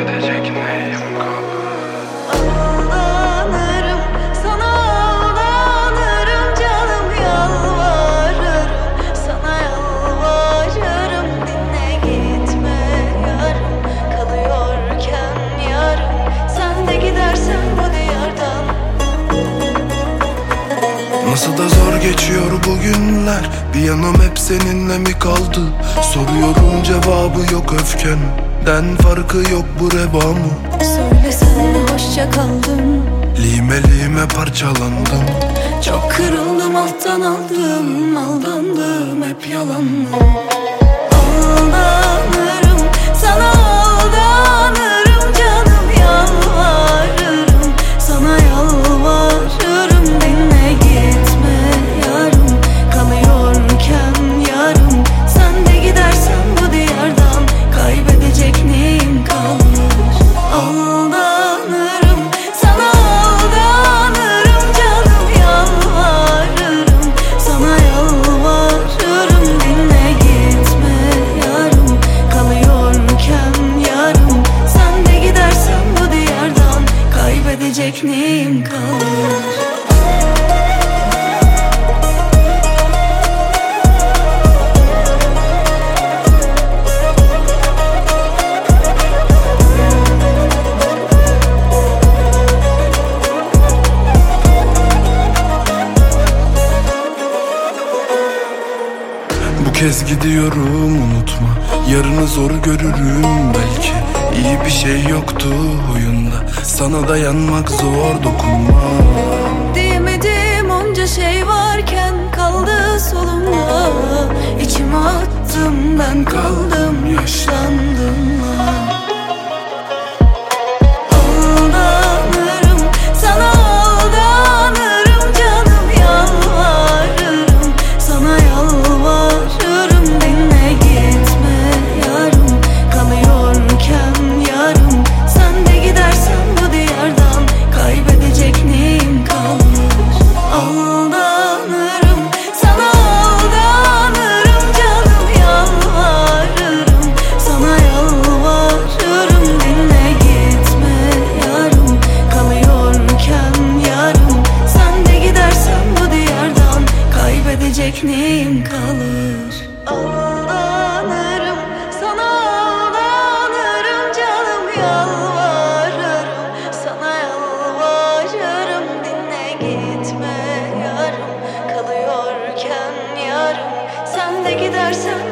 Kaybedecek neyim sana aldanırım canım yalvarırım. Sana yalvarırım dinle gitme yarım. Kalıyorken yarım sen de gidersen bu diyardan. Nasıl da zor geçiyor bu günler? Bir yanım hep seninle mi kaldı? Soruyorum cevabı yok öfkenden Farkı yok bu reba mı? Söylesen de hoşça kaldım Lime lime parçalandım. Çok kırıldım alttan aldım Aldandım hep yalanlı Kaybedecek neyim kalır? Kez gidiyorum unutma. Yarını zor görürüm belki İyi bir şey yoktu oyunda. Sana dayanmak zor dokunma Diyemedim onca şey varken kaldı solumda. İçime attım ben kaldım yaşlandım. Aldanırım Kalıyorken